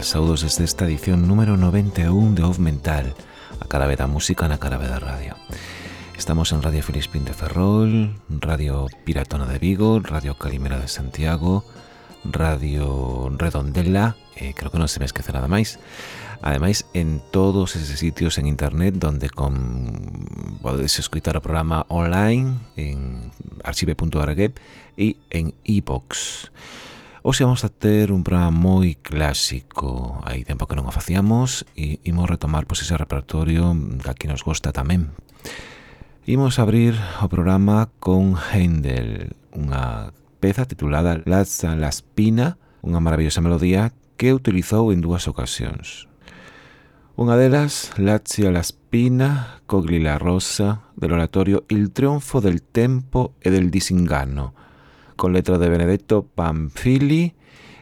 Saudos desde esta edición número 91 de Off Mental A cara da música na cara da radio. Estamos en Radio Filispín de Ferrol Radio Piratona de Vigo Radio Calimera de Santiago Radio Redondela eh, Creo que non se me esquece nada máis Ademais, en todos eses sitios en internet Donde con... podedes escutar o programa online En archive.org E en iVox Oxe vamos a ter un programa moi clásico. Hai tempo que non o facíamos E imos retomar pois, ese repertorio que aquí nos gosta tamén. Imos abrir o programa con Heindel Unha peza titulada Lazza la Spina Unha maravillosa melodía que utilizou en dúas ocasións. Unha delas, Lazio la Spina, Cogli la Rosa, del oratorio Il trionfo del tempo e del disingano, con letra de Benedetto Pamphili,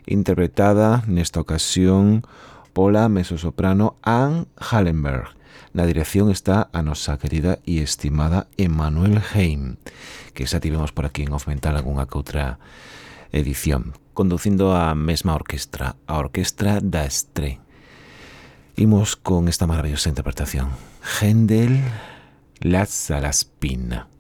interpretada nesta ocasión pola mezzosoprano Anne Hallenberg. Na dirección está a nosa querida e estimada Emanuel Heim, que xa tivemos por aquí en Off Mental algunha que outra edición, conducindo a mesma orquestra, a Orquestra da Estre. Imos con esta maravillosa interpretación. Händel, Lazza la.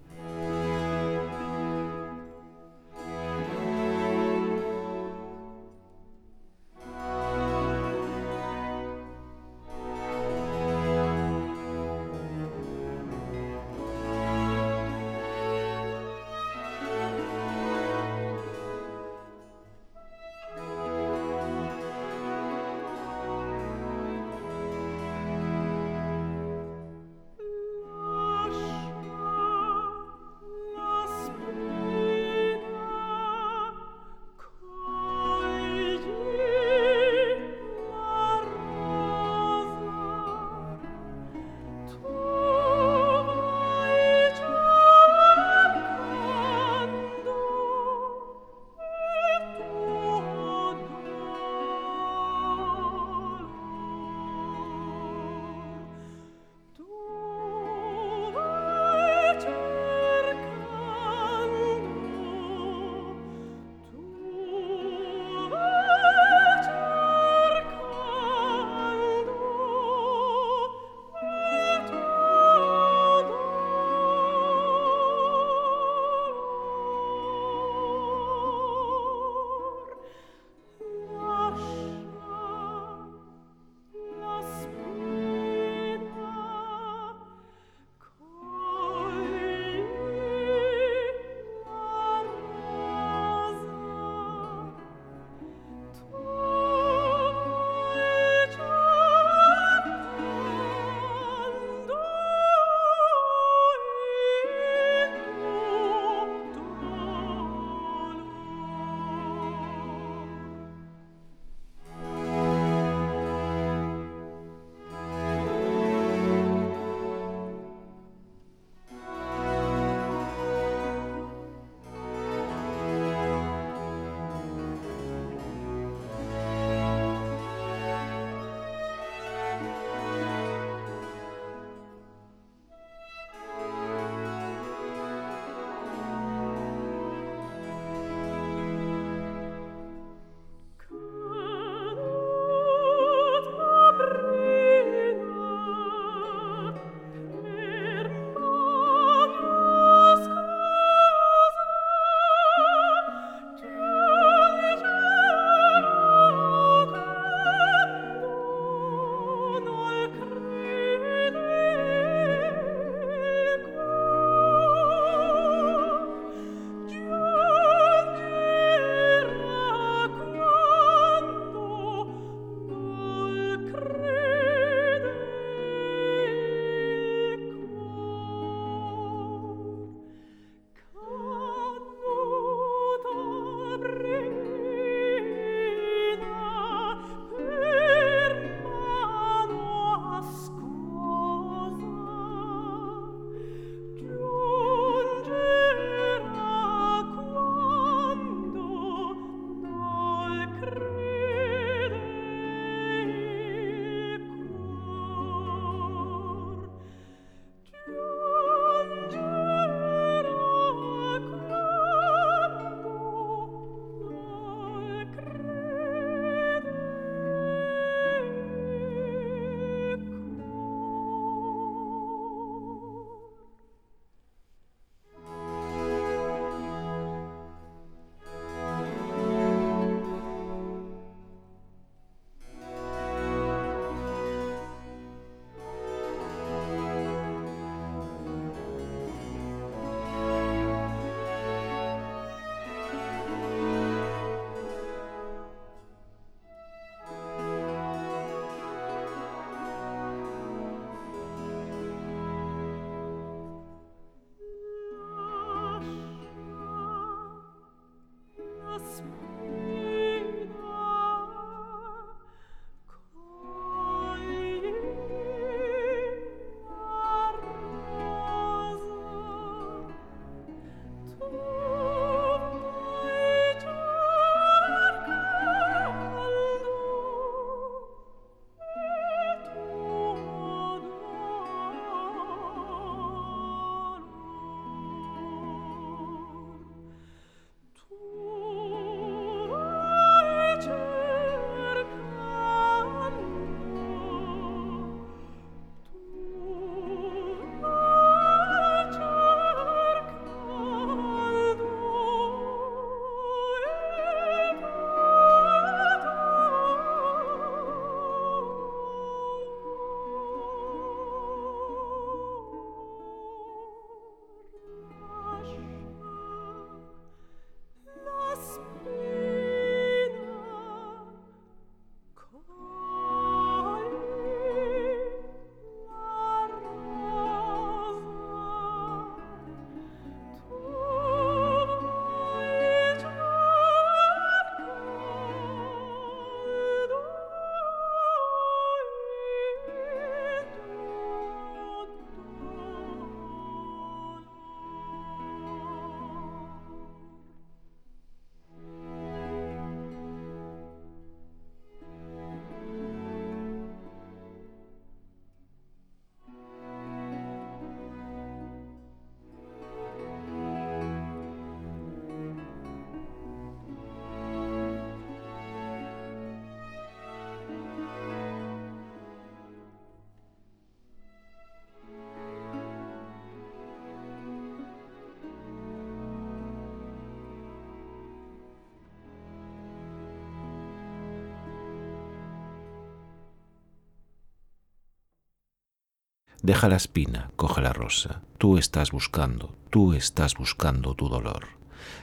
Deja la espina, coge la rosa. Tú estás buscando, tú estás buscando tu dolor.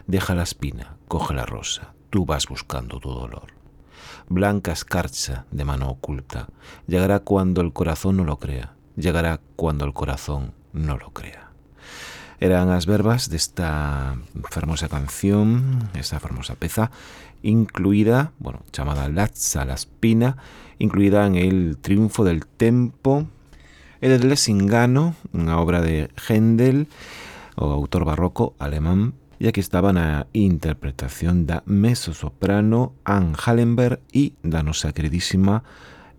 Deja la espina, coge la rosa. Tú vas buscando tu dolor. Blanca escarcha de mano oculta. Llegará cuando el corazón no lo crea. Llegará cuando el corazón no lo crea. Eran las verbas de esta hermosa canción, esta hermosa peza, incluida, bueno, llamada Lazza la Espina, incluida en el Triunfo del Tempo e de Lesingano, unha obra de Händel, o autor barroco alemán, e aquí estaba na interpretación da mezzosoprano Anne Hallenberg e da nosa queridísima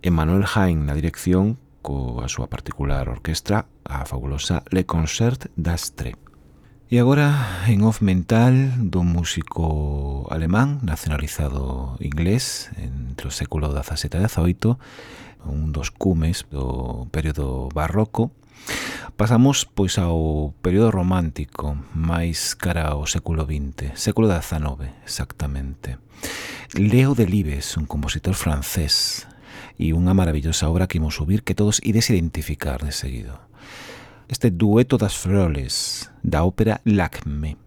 Emmanuel Hain na dirección coa súa particular orquestra, a fabulosa Le Concert d'Astre. E agora, en off mental dun músico alemán nacionalizado inglés entre o século XVII e XVIII, un dos cumes do período barroco, Pasamos pois ao período romántico, máis cara ao século XX, século XIX exactamente. Leo Delibes, un compositor francés, e unha maravillosa obra que imos subir que todos ides identificar de seguido. Este dueto das froles da ópera Lacme.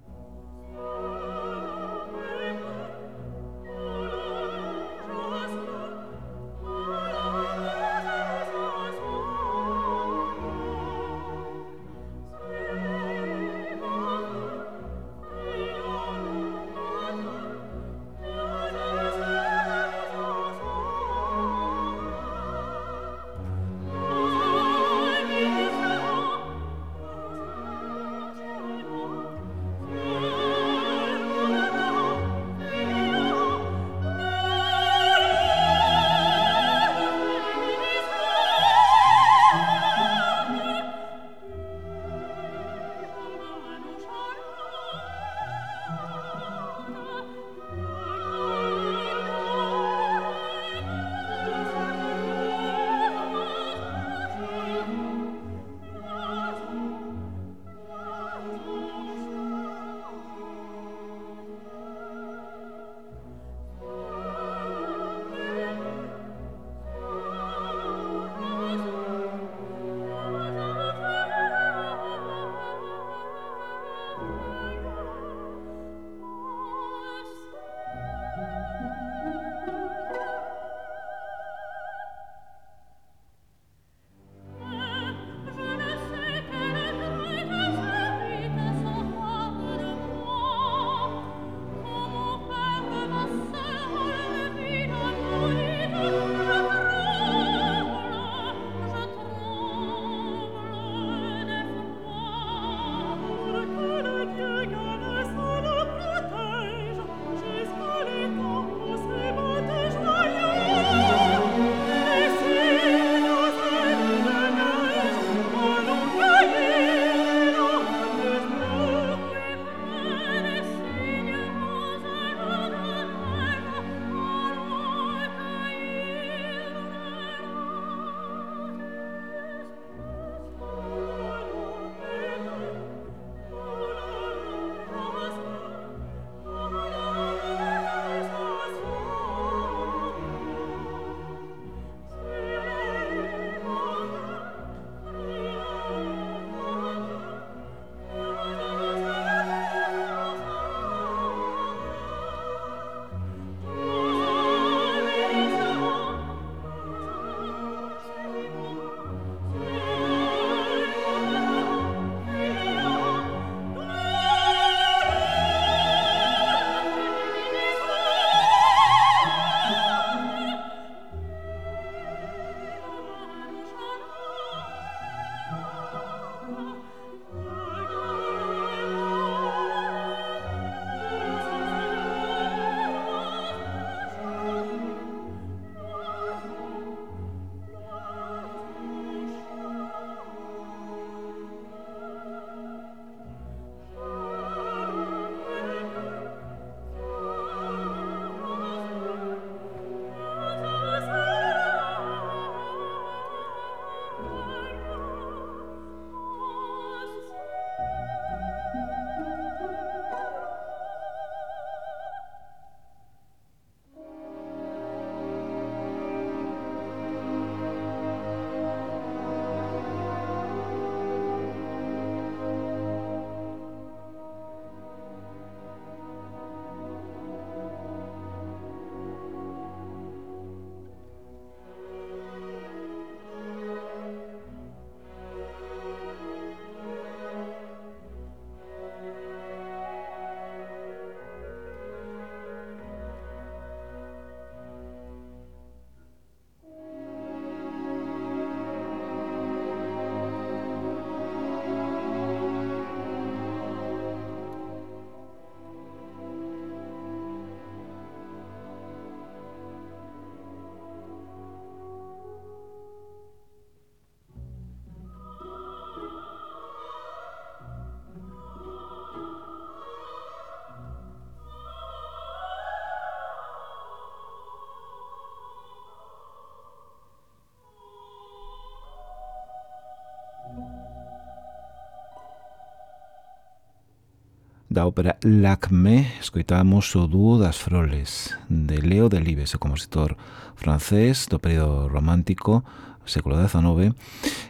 da ópera Lacme. Escoitamos o dúo das Froles de Leo Delibes, o compositor francés do período romántico século XIX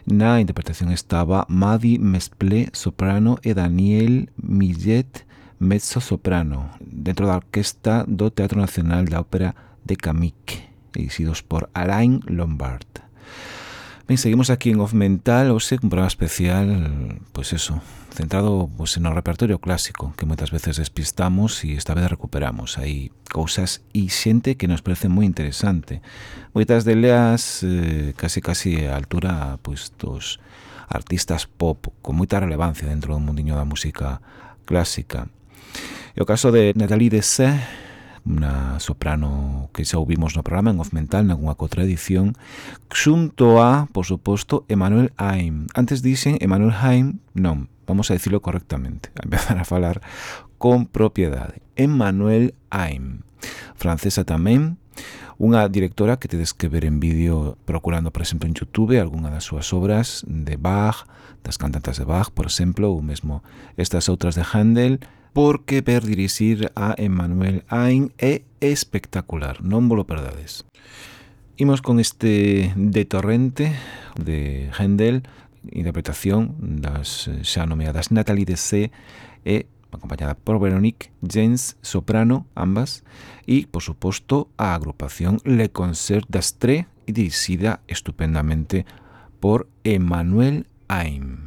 na interpretación estaba Madi Mesplé, soprano e Daniel Millet, mezzo soprano dentro da orquesta do Teatro Nacional da Ópera de Camique dirixidos por Alain Lombard. Ben, seguimos aquí en Off Mental, hoxe un programa especial, pois pues eso, centrado pois, pues, no repertorio clásico, que moitas veces despistamos e esta vez recuperamos. Hai cousas e xente que nos parece moi interesante. Moitas deleas eh, casi casi a altura pois, dos artistas pop con moita relevancia dentro do mundiño da música clásica. E o caso de Natalie Dessay, unha soprano que xa ouvimos no programa en Off Mental, nalgúnha contra edición, xunto a, por suposto, Emanuel Haim. Antes dixen Emanuel Haim, non, vamos a dicilo correctamente, a empezar a falar con propiedade. Emanuel Haim, francesa tamén, unha directora que tedes que ver en vídeo procurando, por exemplo, en Youtube algunha das súas obras de Bach, das cantantas de Bach, por exemplo, ou mesmo estas outras de Handel, porque ver dirixir a Emmanuel Ain é espectacular, non volo perdades. Imos con este de Torrente de Händel, interpretación das xa nomeadas Natalie de C e acompañada por Veronique Jens, soprano, ambas, e, por suposto, a agrupación Le Concert d'Astre, dirixida estupendamente por Emmanuel Aim.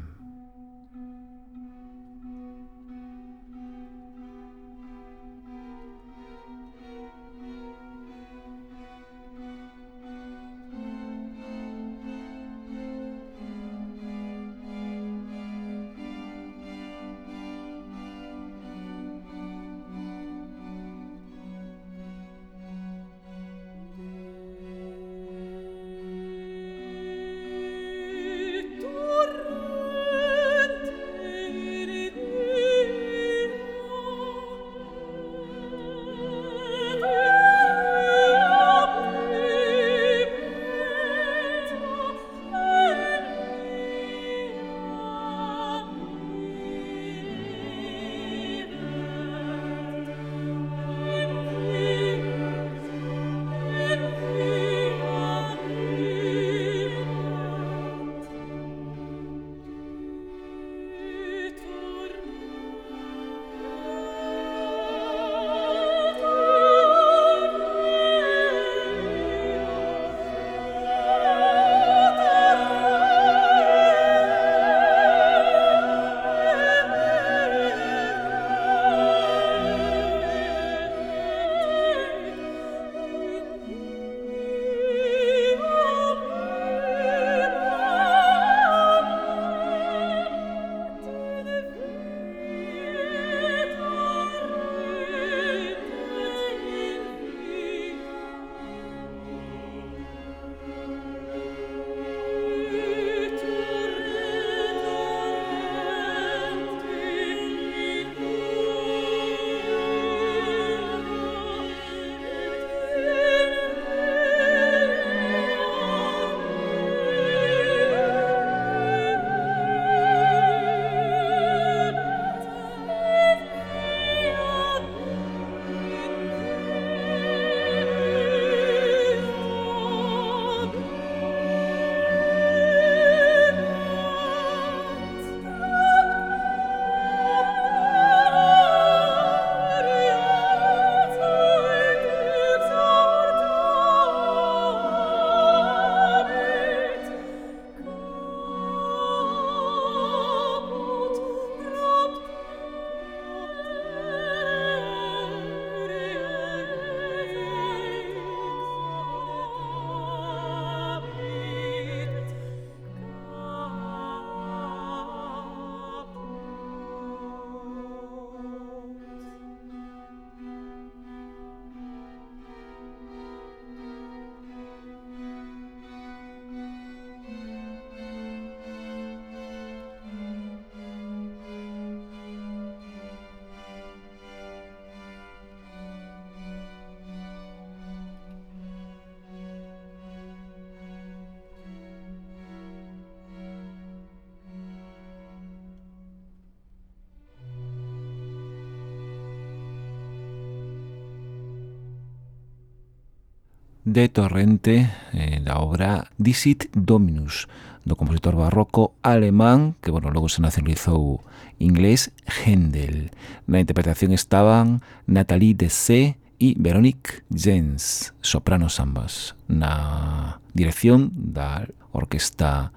de Torrente eh, da obra Dixit Dominus do compositor barroco alemán que bueno, logo se nacionalizou inglés Händel. Na interpretación estaban Nathalie Dessé e Veronique Jens, sopranos ambas, na dirección da orquesta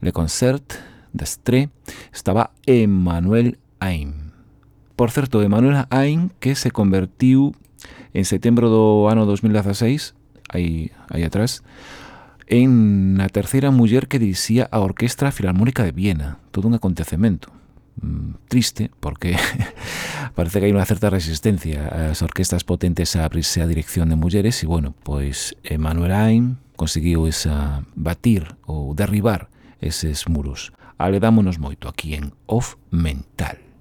Le Concert d'Estré estaba Emmanuel Aim. Por certo, Emmanuel Aim que se convertiu en setembro do ano 2016 aí, aí atrás, en a terceira muller que dirixía a Orquestra Filarmónica de Viena, todo un acontecemento mm, triste porque parece que hai unha certa resistencia ás orquestas potentes a abrirse a dirección de mulleres e bueno, pois Emanuel Haim conseguiu esa batir ou derribar eses muros. Aledámonos moito aquí en Off Mental.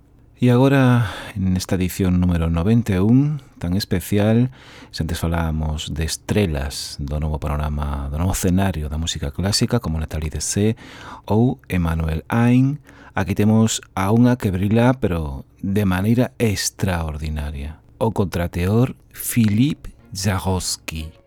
E agora, nesta edición número 91, tan especial, se antes falábamos de estrelas do novo panorama, do novo escenario da música clásica, como Natalie Dessé ou Emmanuel Ayn, aquí temos a unha que brila, pero de maneira extraordinaria. O contrateor Philippe Jarosky.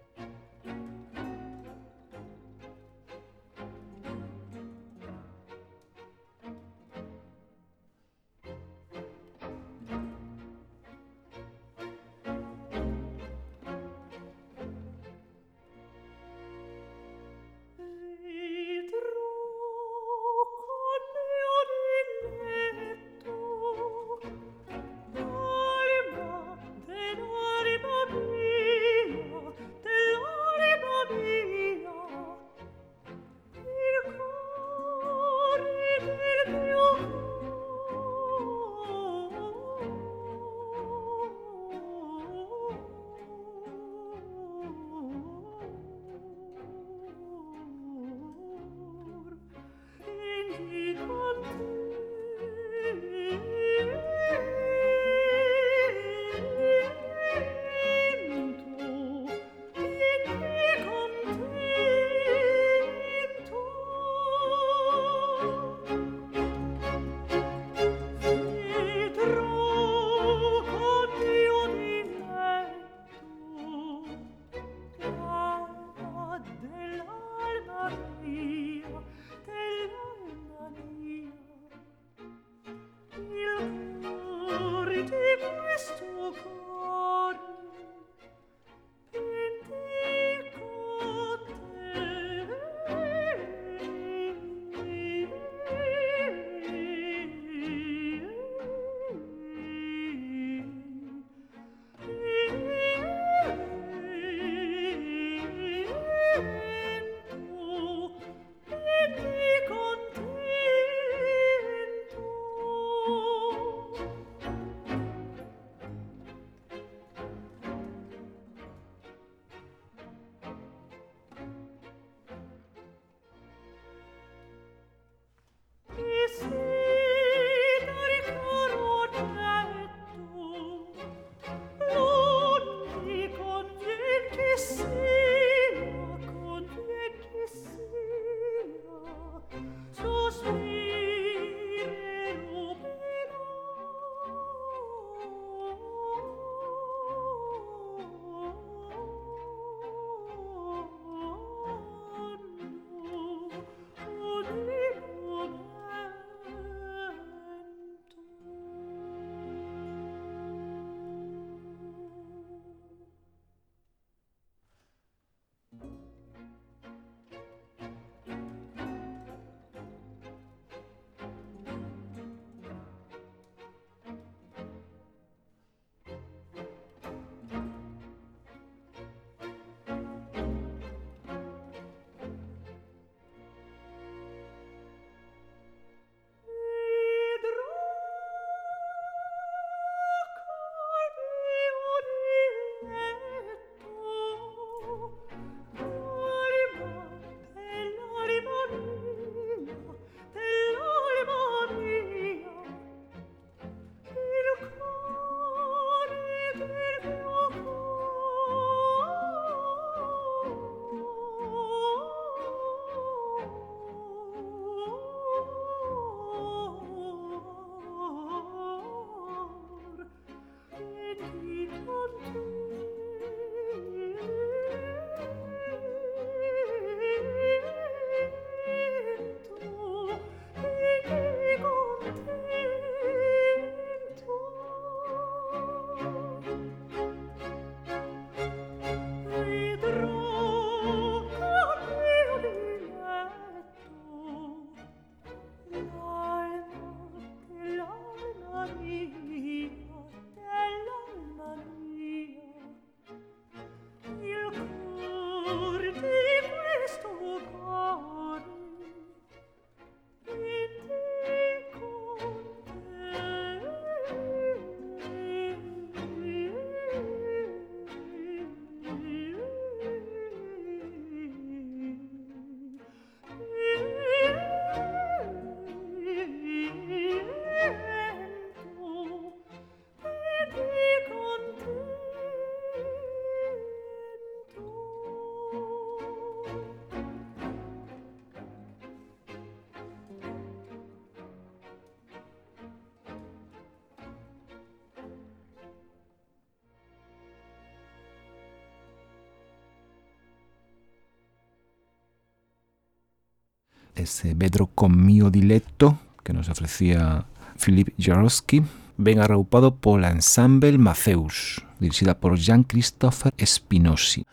ese Vedro mio diletto, que nos ofrecía Philip Jarowski, ben arroupado pola Ensemble Maceus, dirixida por Jean-Christopher Spinozzi.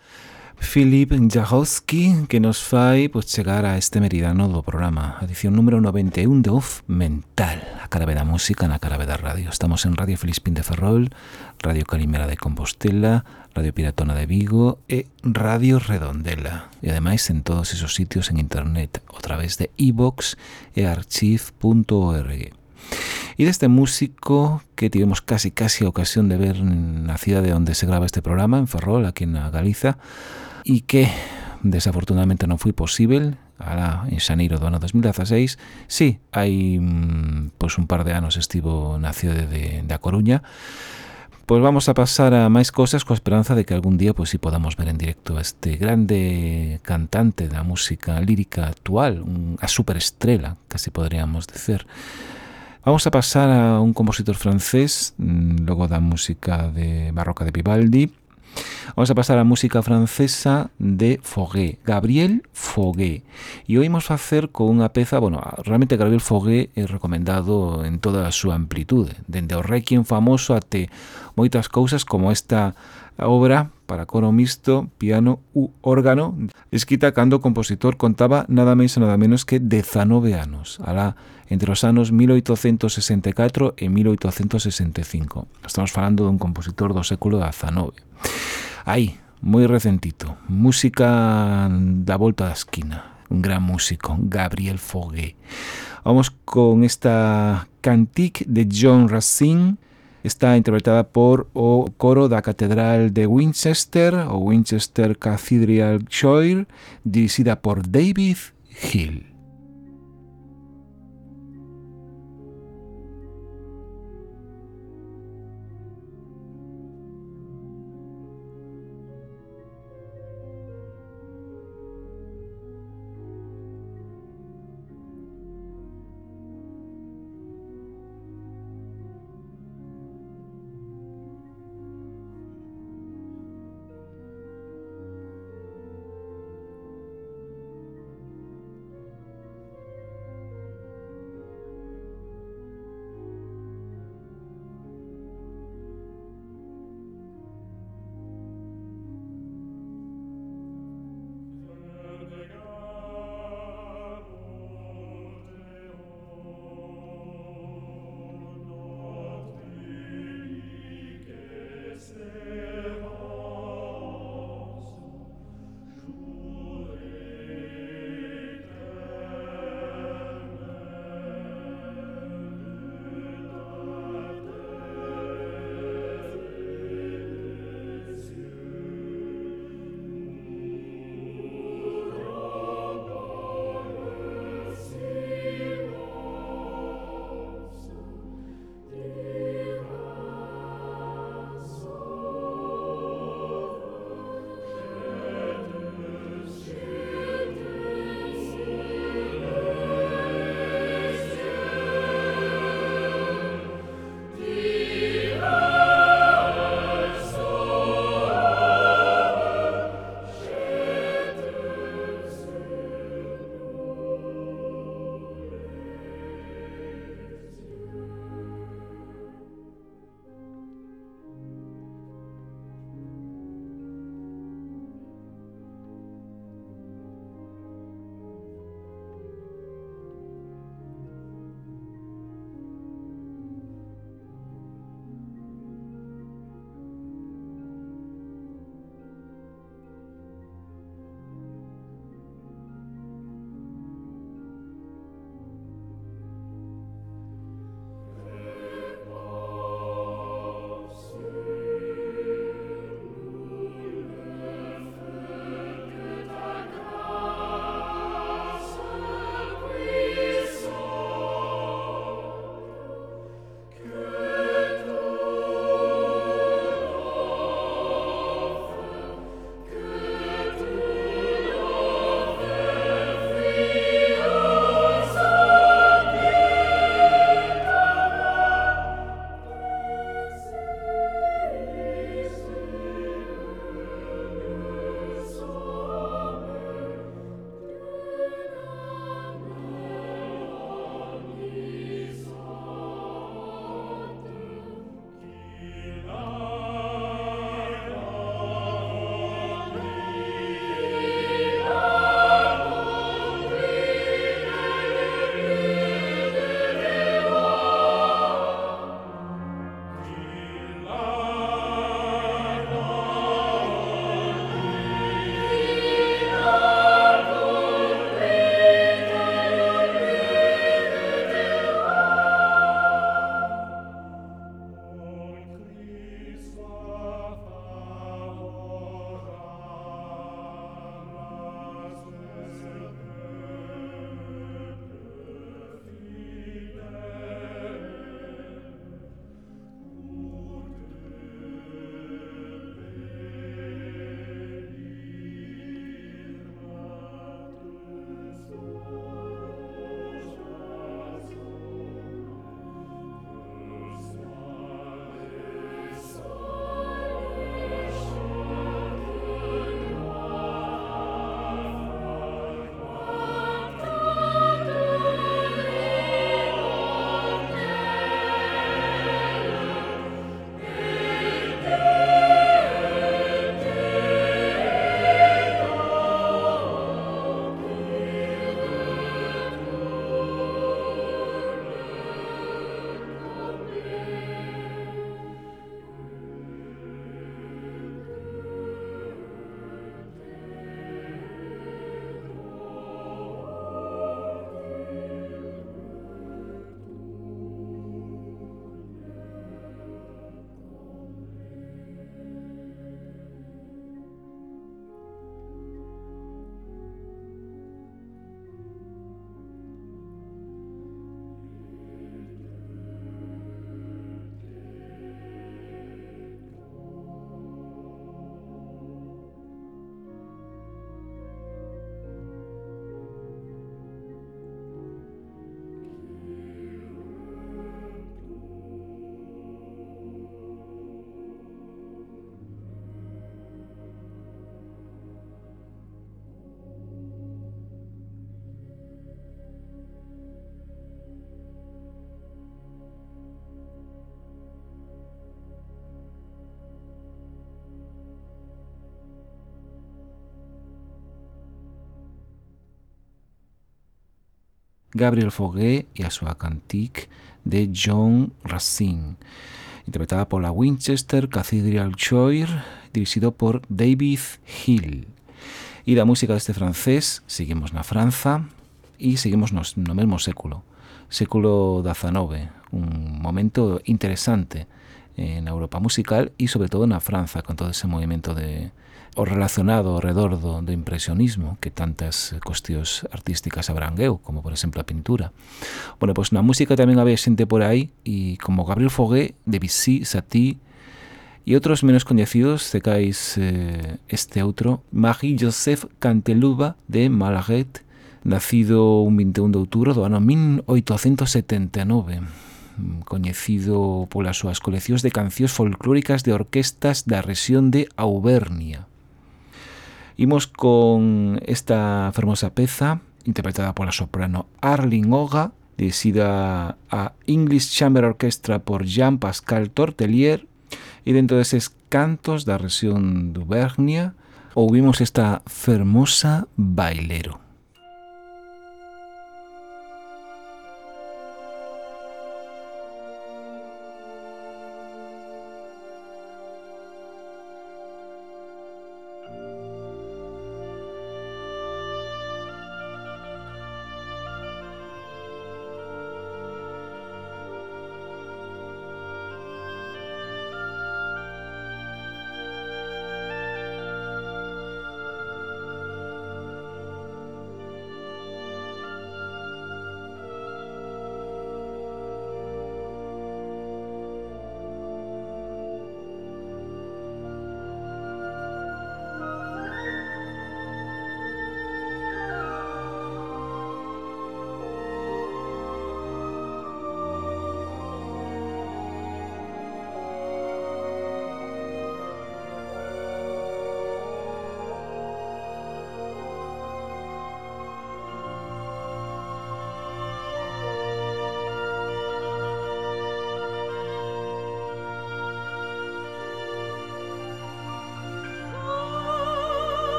Philip Jarowski que nos fai pois, chegar a este meridano do programa. Edición número 91 de Off Mental A carabe da música na carabe da radio. Estamos en Radio Felispín de Ferrol Radio Calimera de Compostela Radio Piratona de Vigo e Radio Redondela. E ademais en todos esos sitios en internet a través de ebox e archive.org E deste músico que tivemos casi casi a ocasión de ver na cidade onde se grava este programa, en Ferrol, aquí na Galiza, e que desafortunadamente non foi posible, alá en xaneiro do ano 2016 si, sí, hai pois un par de anos estivo na cidade de, de A Coruña Pois vamos a pasar a máis cosas coa esperanza de que algún día pois si podamos ver en directo a este grande cantante da música lírica actual, un, a superestrela, casi poderíamos dicer. Vamos a pasar a un compositor francés, mm, logo da música de barroca de Vivaldi. Vamos a pasar a música francesa de Foguet, Gabriel Foguet. E oímos facer con unha peza, bueno, realmente Gabriel Foguet é recomendado en toda a súa amplitude, dende o Requiem famoso até moitas cousas como esta obra para coro mixto, piano u órgano, escrita cando o compositor contaba nada máis e nada menos que 19 anos. Alá entre os anos 1864 e 1865. Estamos falando dun compositor do século XIX. Aí, moi recentito, música da volta da esquina, un gran músico, Gabriel Fogué. Vamos con esta Cantique de John Racine, está interpretada por o coro da Catedral de Winchester, o Winchester Cathedral Choir, dirixida por David Hill. Gabriel Fauré e a súa cantique de John Racine, interpretada pola Winchester Cathedral Choir, dirixido por David Hill. E da música deste francés seguimos na Franza e seguimos nos, no mesmo século, século XIX, un momento interesante, na Europa musical e sobre todo na Franza con todo ese movimento de o relacionado ao redor do, do impresionismo que tantas cuestións artísticas abrangueu, como por exemplo a pintura. Bueno, pois na música tamén había xente por aí e como Gabriel Fogué, Debussy, Satie e outros menos coñecidos, cecais eh, este outro, Marie-Joseph Canteluba de Malaguet, nacido un 21 de outubro do ano 1879 Mm, coñecido polas súas coleccións de cancións folclóricas de orquestas da rexión de Auvernia. Imos con esta fermosa peza interpretada pola soprano Arlene Oga, dirigida a English Chamber Orchestra por Jean-Pascal Tortelier e dentro deses cantos da rexión de Auvernia ouvimos esta fermosa bailero.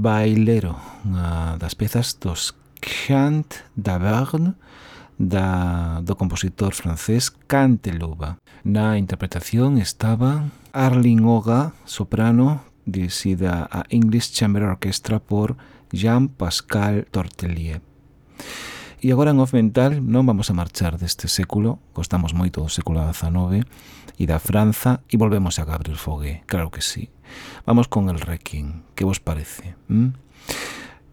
Bailero, unha das pezas dos Chant d'Averne da, do compositor francés Cantelouba. Na interpretación estaba Arlene Oga, soprano, dirixida a English Chamber Orchestra por Jean-Pascal Tortelier. E agora en Off Mental non vamos a marchar deste século, gostamos moito do século XIX e da Franza e volvemos a Gabriel Fogué, claro que sí. Vamos con el Requiem, que vos parece? ¿Mm?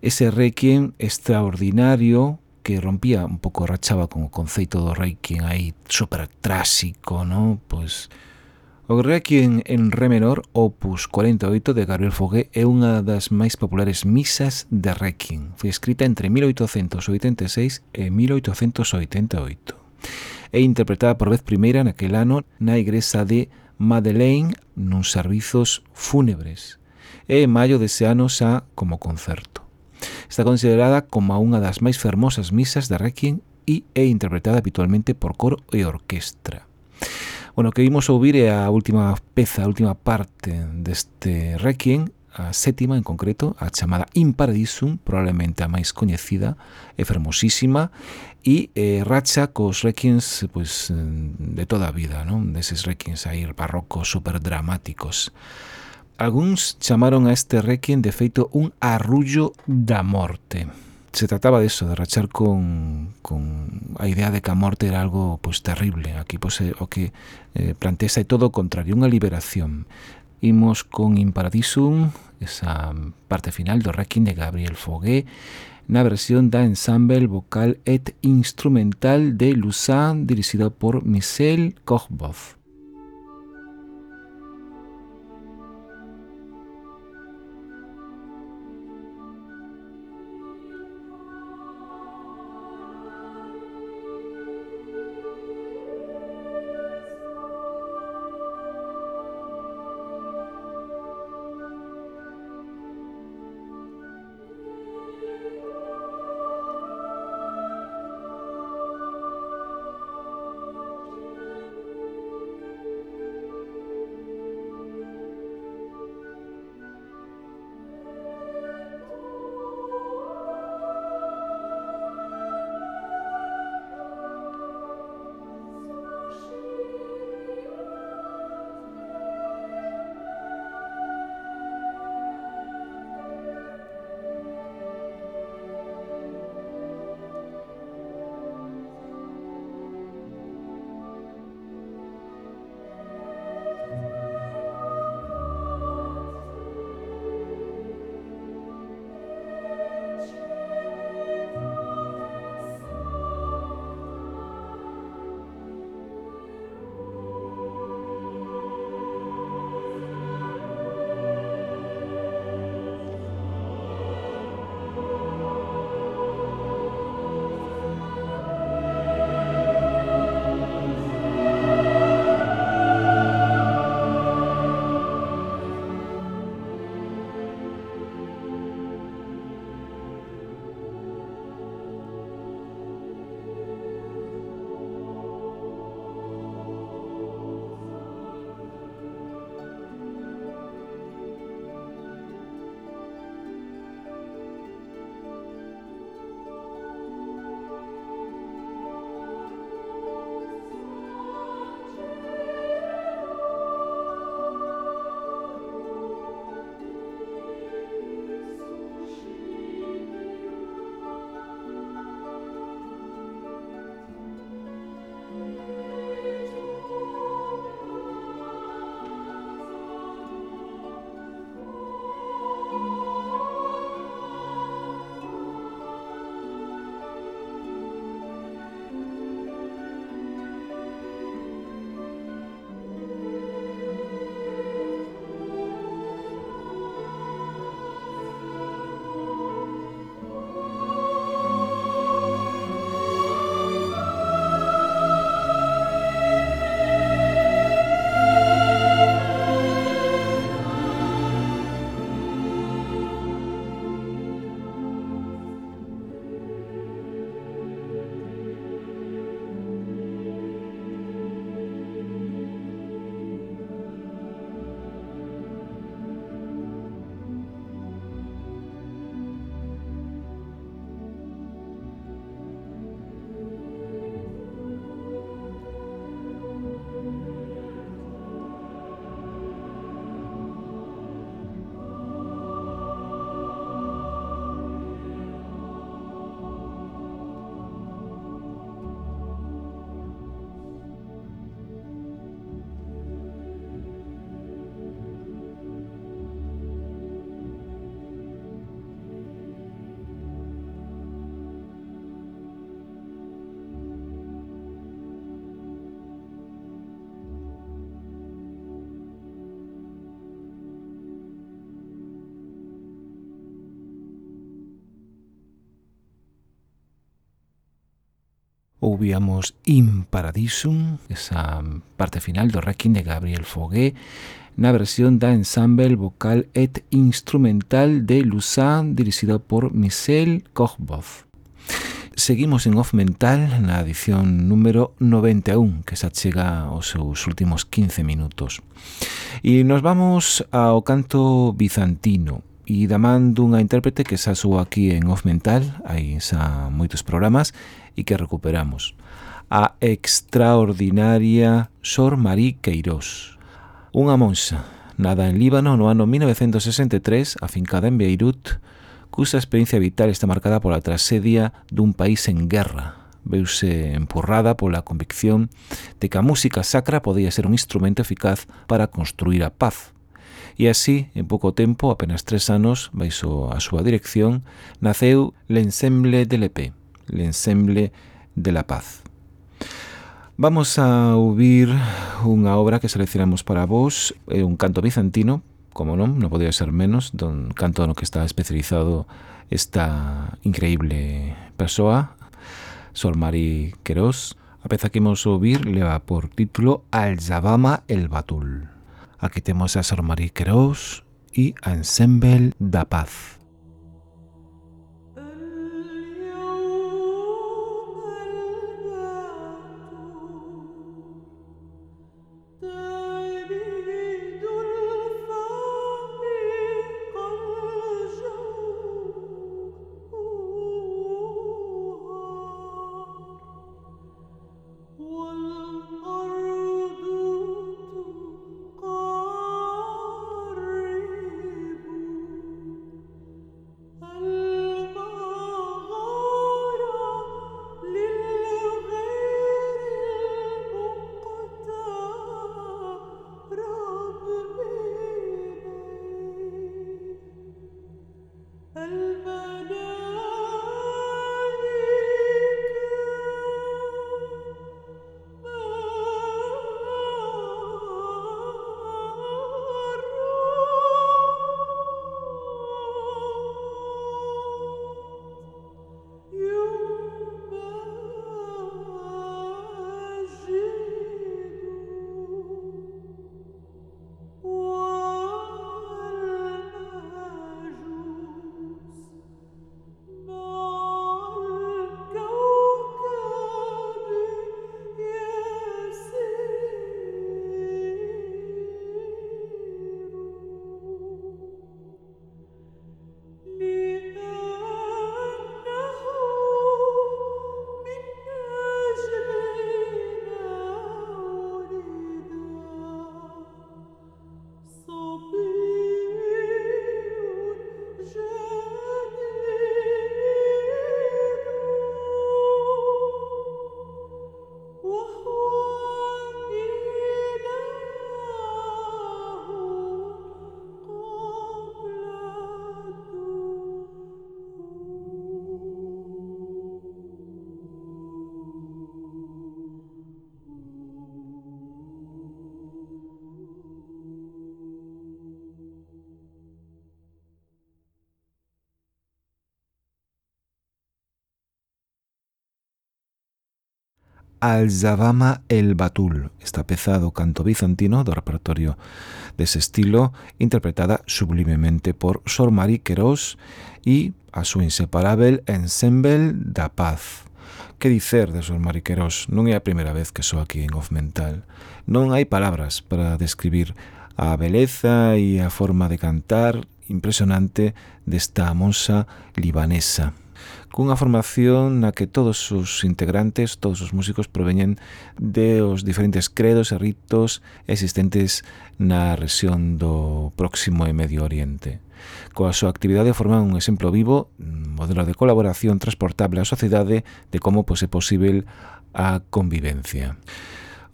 Ese Requiem extraordinario que rompía un pouco, rachaba con o conceito do Requiem aí super trásico, ¿no? Pois... Pues, O Requiem en re menor, opus 48 de Gabriel Fogué, é unha das máis populares misas de Requiem. Foi escrita entre 1886 e 1888 É interpretada por vez primeira naquel ano na igresa de Madeleine nuns servizos fúnebres e en maio dese ano xa como concerto. Está considerada como unha das máis fermosas misas de Requiem e é interpretada habitualmente por coro e orquestra. Bueno, que vimos ouvir é a última peza, a última parte deste Requiem, a sétima en concreto, a chamada Imparadiso, probablemente a máis coñecida e fermosísima, e eh, racha cos requiens pues, de toda a vida, non? deses requiens aí barrocos superdramáticos. Alguns chamaron a este requiem de feito un arrullo da morte se trataba de eso, de rachar con, con a idea de que a morte era algo pues, terrible, aquí pois, pues, o que eh, plantexa é todo o contrario, unha liberación. Imos con Imparadisum, esa parte final do Requiem de Gabriel Fogué, na versión da ensemble vocal et instrumental de Lusán, dirixida por Michel Kochboff. ouvíamos In Paradisum, esa parte final do Requiem de Gabriel Fogué, na versión da ensemble vocal et instrumental de Luzán, dirixida por Michel Kochboff. Seguimos en Off Mental na edición número 91 que se chega aos seus últimos 15 minutos. E nos vamos ao canto bizantino, e da man dunha intérprete que xa súa aquí en Off Mental, hai xa moitos programas, e que recuperamos. A extraordinaria Sor Marie Queirós, unha monxa, nada en Líbano no ano 1963, afincada en Beirut, cusa experiencia vital está marcada pola tragedia dun país en guerra. Veuse empurrada pola convicción de que a música sacra podía ser un instrumento eficaz para construir a paz, E así, en pouco tempo, apenas tres anos, baixo a súa dirección, naceu l'Ensemble de l'EP, l'Ensemble de la Paz. Vamos a ouvir unha obra que seleccionamos para vos, un canto bizantino, como non, non podía ser menos, don canto no que está especializado esta increíble persoa, Sor Mari Querós. A peza que imos ouvir leva por título Al-Zabama el Batul. Aquí temos a Sor Mari Querós e a Ensemble da Paz. Al-Zabama el Batul, esta peza do canto bizantino do repertorio dese estilo, interpretada sublimemente por Sor Mari Querós e a súa inseparável Ensemble da Paz. Que dicer de Sor Mari Querós? Non é a primeira vez que sou aquí en Off Mental. Non hai palabras para describir a beleza e a forma de cantar impresionante desta monsa libanesa cunha formación na que todos os integrantes, todos os músicos proveñen de os diferentes credos e ritos existentes na rexión do Próximo e Medio Oriente. Coa súa actividade forman un exemplo vivo, modelo de colaboración transportable á sociedade de como pois, é posible a convivencia.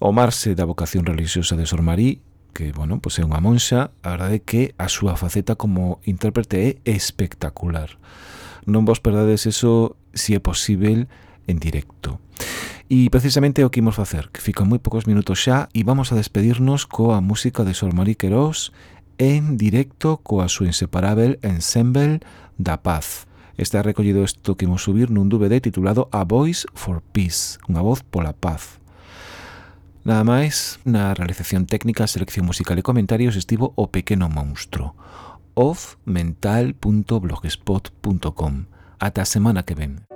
O marse da vocación religiosa de Sor Marí que, bueno, pois é unha monxa, a verdade é que a súa faceta como intérprete é espectacular non vos perdades eso se si é posible en directo. E precisamente o que imos facer, que fican moi poucos minutos xa e vamos a despedirnos coa música de Sor Marie Querós en directo coa súa inseparável Ensemble da Paz. Está recollido isto que imos subir nun DVD titulado A Voice for Peace, unha voz pola paz. Nada máis, na realización técnica, selección musical e comentarios estivo o pequeno monstro. offmental.blogspot.com Ata a semana que ven.